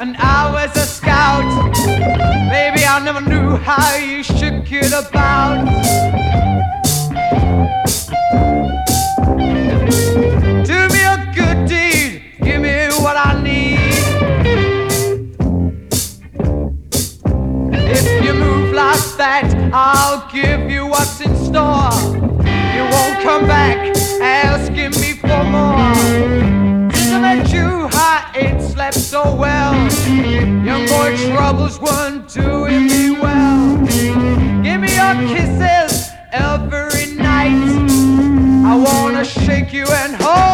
and I was a scout. Maybe I never knew how you shook it about. Do me a good deed, give me what I need. If you move like that, I'll give you what's in store. You won't come back asking me for more. Since I met you, I ain't slept so well. Troubles weren't doing me well. Give me your kisses every night. I wanna shake you and hold